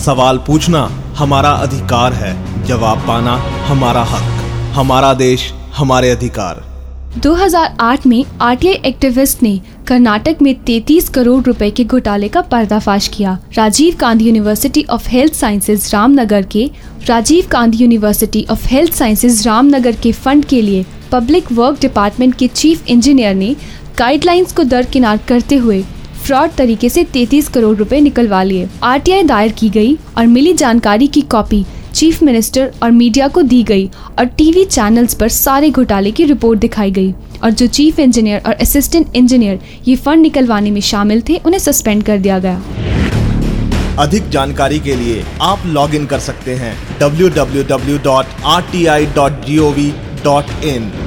सवाल पूछना हमारा अधिकार है, जवाब पाना हमारा हक, हमारा देश हमारे अधिकार। 2008 में आरटीआई एक्टिविस्ट ने कर्नाटक में 33 करोड़ रुपए के घोटाले का पर्दाफाश किया। Rajiv Gandhi University of Health Sciences Ramnagar के Rajiv Gandhi University of Health Sciences Ramnagar के फंड के लिए पब्लिक वर्क डिपार्टमेंट के चीफ इंजीनियर ने गाइडलाइंस को दरकिनार करते हुए फ्रॉड तरीके से 33 करोड़ रुपए निकलवा लिए। आरटीआई दायर की गई और मिली जानकारी की कॉपी चीफ मिनिस्टर और मीडिया को दी गई और टीवी चैनल्स पर सारे घोटाले की रिपोर्ट दिखाई गई और जो चीफ इंजीनियर और असिस्टेंट इंजीनियर ये फंड निकलवाने में शामिल थे, उन्हें सस्पेंड कर दिया गया। अधिक जानकारी के लिए आप लॉग इन कर सकते हैं www.rti.gov.in